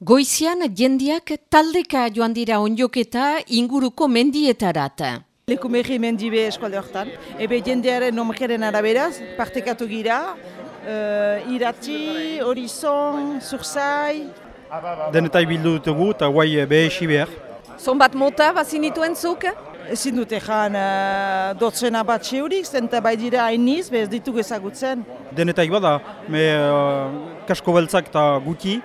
Goizian jendiak taldeka joan dira onjoketa inguruko mendietarat. Lekumegi mendibe eskualde hortan. Ebe jendearen nomkeren araberaz, partekatu gira, uh, iratzi, horizon, zurzai. Denetai bildu dutugu eta guai behesi behar. Zonbat mota bazinituen zuk? Ezin dute jan uh, dotzena bat seurik, zenta bai dira hainiz, bez ditugu ezagutzen. Denetai bada, me uh, kasko beltzak eta guti,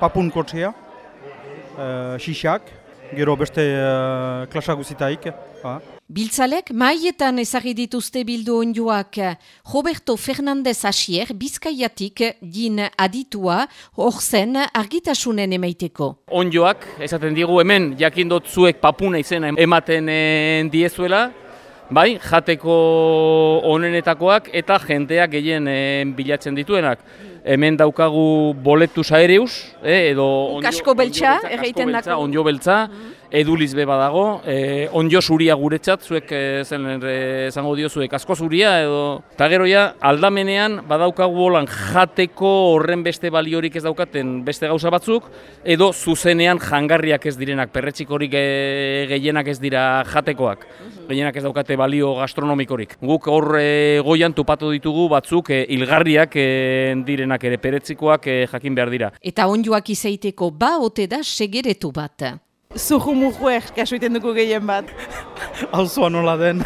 papun kotzea, uh, xixak, gero beste uh, klasa guzitaik. Ha. Biltzalek maietan ezagri dituzte bildu onjoak Roberto Fernandez Asier Bizkaiatik din aditua hor zen argitasunen emaiteko. Onjoak, esaten digu hemen jakindot zuek papuna izena ematen eh, diezuela, bai, jateko onenetakoak eta jenteak gehien eh, bilatzen dituenak. Hemen daukagu boletu saereus, eh, edo... Kasko beltza, beltza, dako. Onjo beltza, eduliz be badago, eh, onjo zuria guretzat, zuek eh, zen eh, esango dio zuek asko zuria, edo... Eta gero ja, aldamenean badaukagu holan jateko horren beste baliorik ez daukaten beste gauza batzuk, edo zuzenean jangarriak ez direnak, perretxikorik eh, gehienak ez dira jatekoak. Gehienak ez daukate balio gastronomikorik. Guk hor eh, goian topatu ditugu batzuk eh, hilgarriak eh, direnak ere peretzikoak eh, jakin behar dira. Eta onjoak izaiteko ba ote da segeretu bat. Zuhu kasu iten dugu gehien bat. Alzoa nola den.